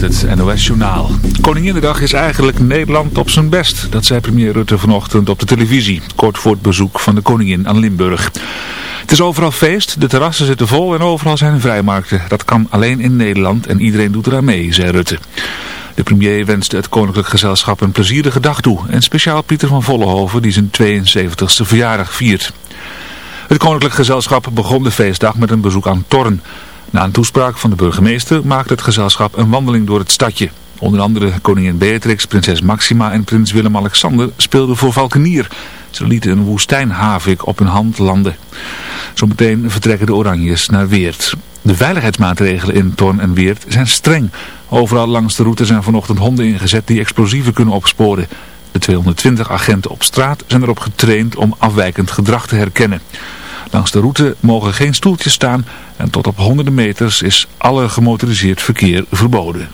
het NOS-journaal. Koninginnedag is eigenlijk Nederland op zijn best. Dat zei premier Rutte vanochtend op de televisie. Kort voor het bezoek van de koningin aan Limburg. Het is overal feest, de terrassen zitten vol en overal zijn vrijmarkten. Dat kan alleen in Nederland en iedereen doet eraan mee, zei Rutte. De premier wenste het koninklijk gezelschap een plezierige dag toe. En speciaal Pieter van Vollenhoven die zijn 72e verjaardag viert. Het koninklijk gezelschap begon de feestdag met een bezoek aan Torren. Na een toespraak van de burgemeester maakte het gezelschap een wandeling door het stadje. Onder andere koningin Beatrix, prinses Maxima en prins Willem-Alexander speelden voor Valkenier. Ze lieten een woestijnhavik op hun hand landen. Zometeen vertrekken de Oranjes naar Weert. De veiligheidsmaatregelen in Torn en Weert zijn streng. Overal langs de route zijn vanochtend honden ingezet die explosieven kunnen opsporen. De 220 agenten op straat zijn erop getraind om afwijkend gedrag te herkennen. Langs de route mogen geen stoeltjes staan en tot op honderden meters is alle gemotoriseerd verkeer verboden.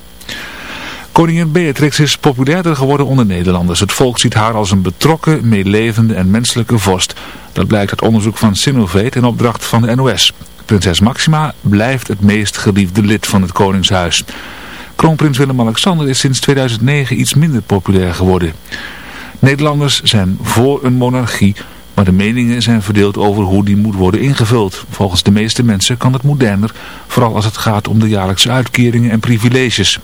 Koningin Beatrix is populairder geworden onder Nederlanders. Het volk ziet haar als een betrokken, meelevende en menselijke vorst. Dat blijkt uit onderzoek van Sinovate in opdracht van de NOS. Prinses Maxima blijft het meest geliefde lid van het Koningshuis. Kroonprins Willem-Alexander is sinds 2009 iets minder populair geworden. Nederlanders zijn voor een monarchie, maar de meningen zijn verdeeld over hoe die moet worden ingevuld. Volgens de meeste mensen kan het moderner, vooral als het gaat om de jaarlijkse uitkeringen en privileges.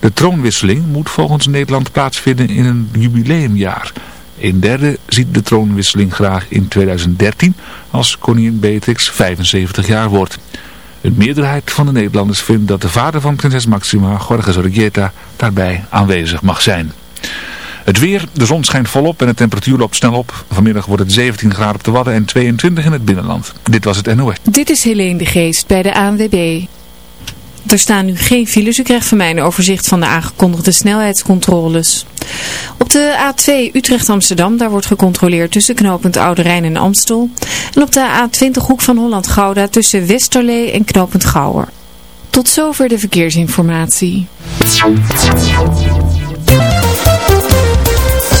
De troonwisseling moet volgens Nederland plaatsvinden in een jubileumjaar. Een derde ziet de troonwisseling graag in 2013 als koningin Beatrix 75 jaar wordt. Een meerderheid van de Nederlanders vindt dat de vader van prinses Maxima, Jorge Zorregieta, daarbij aanwezig mag zijn. Het weer, de zon schijnt volop en de temperatuur loopt snel op. Vanmiddag wordt het 17 graden op de Wadden en 22 in het binnenland. Dit was het NOS. Dit is Helene de Geest bij de ANWB. Er staan nu geen files. U krijgt van mij een overzicht van de aangekondigde snelheidscontroles. Op de A2 Utrecht-Amsterdam, daar wordt gecontroleerd tussen knooppunt Oude Rijn en Amstel. En op de A20 Hoek van Holland-Gouda tussen Westerlee en knooppunt Gouwer. Tot zover de verkeersinformatie.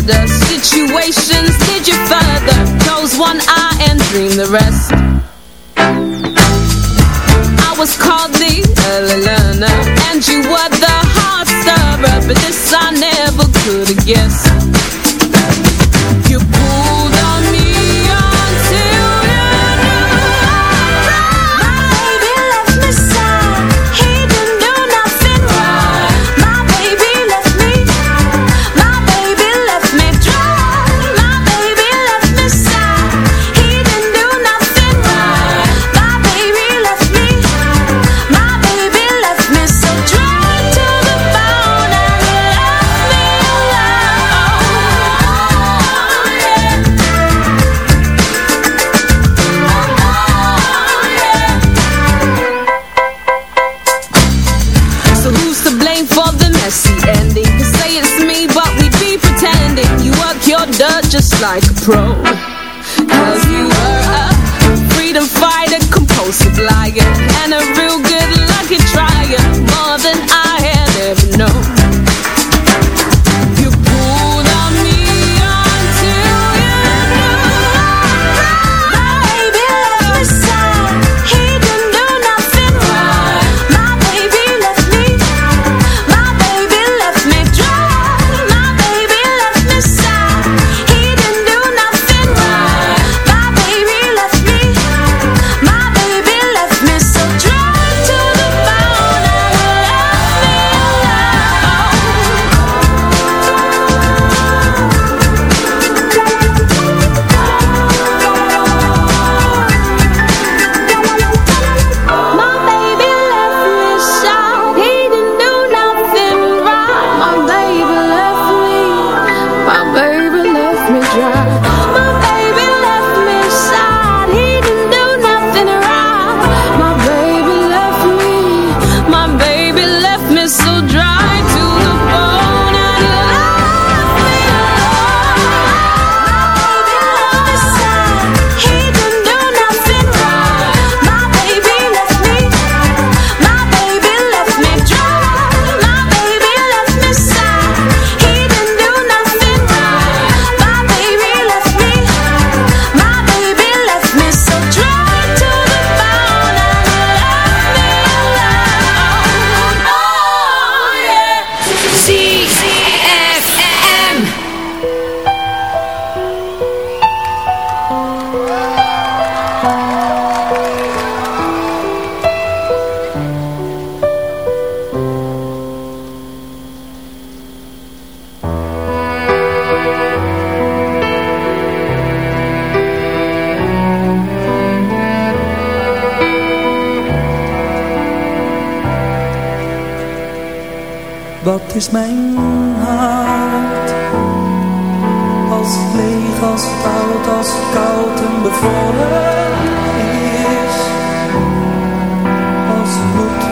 Murder situations did you further? Close one eye and dream the rest. I was called the early learner, and you were the hard stirrer, but this I never could have guessed.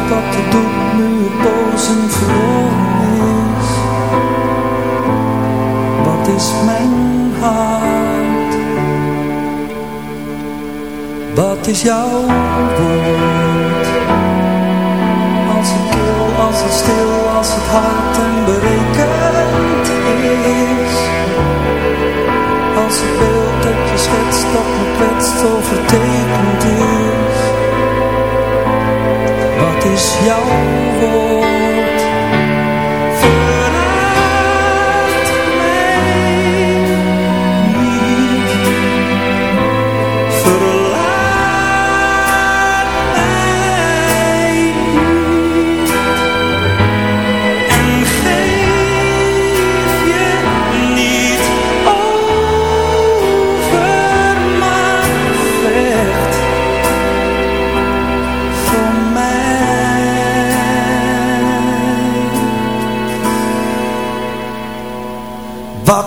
Wat het doet nu het bozen verloren is Wat is mijn hart Wat is jouw woord Als het kil, als het stil als het hard en berekend is. Als het beeld dat je schetst dat me kwetst overtekend is. Wat is jouw woord?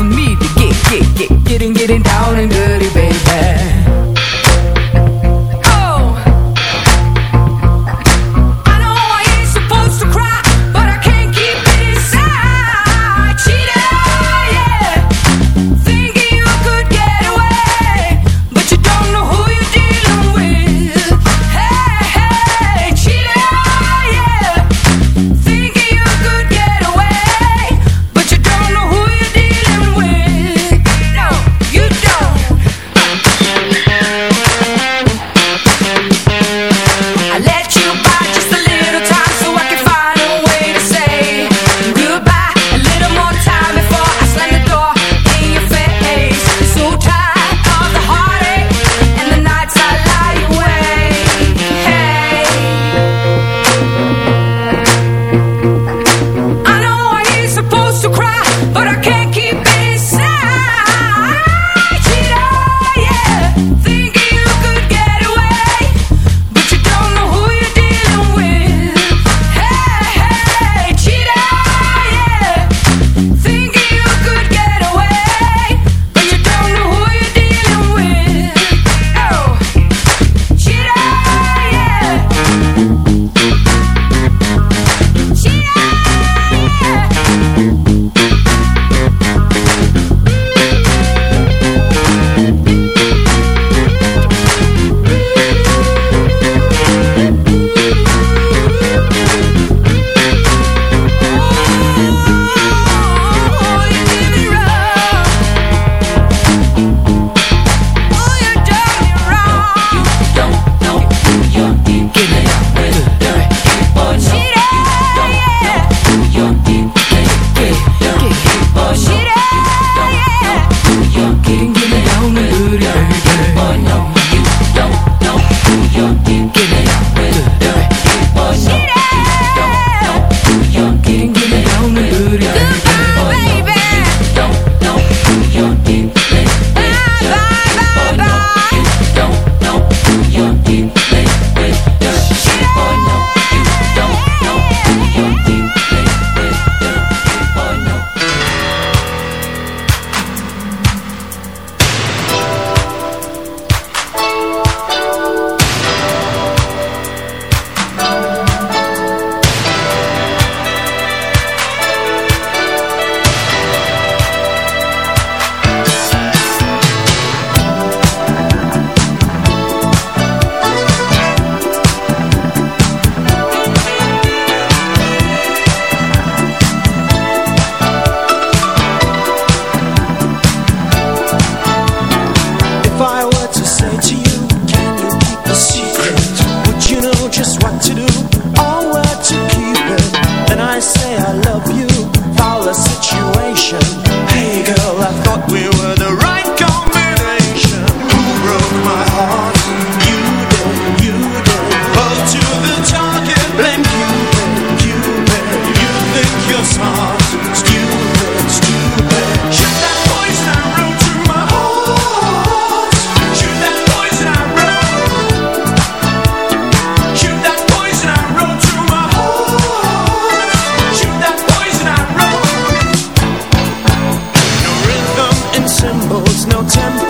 for me to get, get, get, getting, getting down and dirty, baby. symbols, no tempo.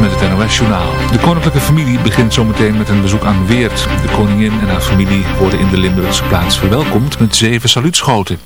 Met het NOS Journaal. De koninklijke familie begint zometeen met een bezoek aan Weert. De koningin en haar familie worden in de Limburgse plaats verwelkomd met zeven saluutschoten.